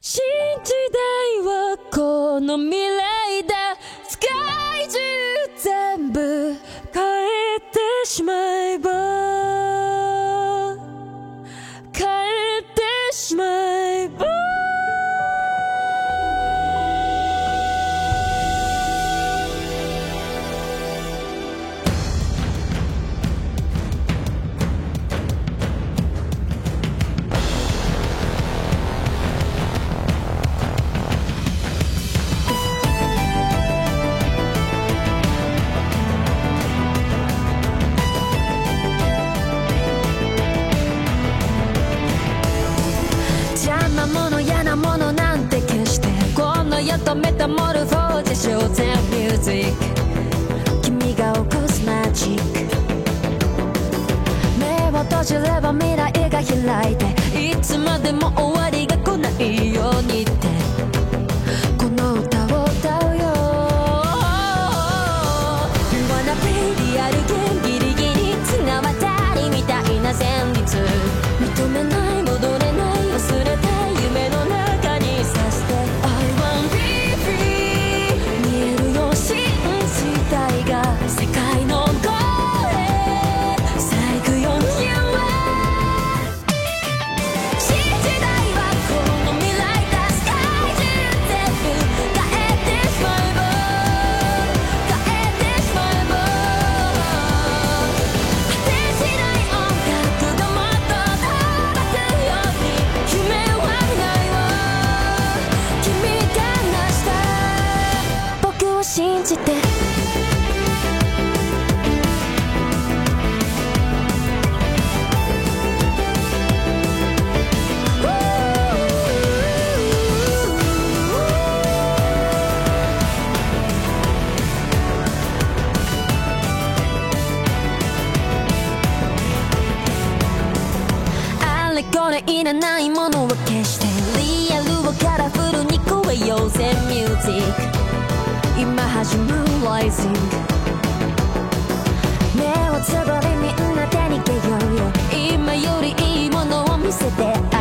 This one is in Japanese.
新時代はこの未来だ。世界中全部変えてしまう。なもの嫌なものなんて決してこの世とメタモルフォーゼショーゼンミュージック君が起こすマジック。目を閉じれば未来が開いていつまでも終わいらないものは消してリアルをカラフルに超えようぜミュージック。今始まる Rising 目をつぶりみんなで逃げようよ。今よりいいものを見せてあげる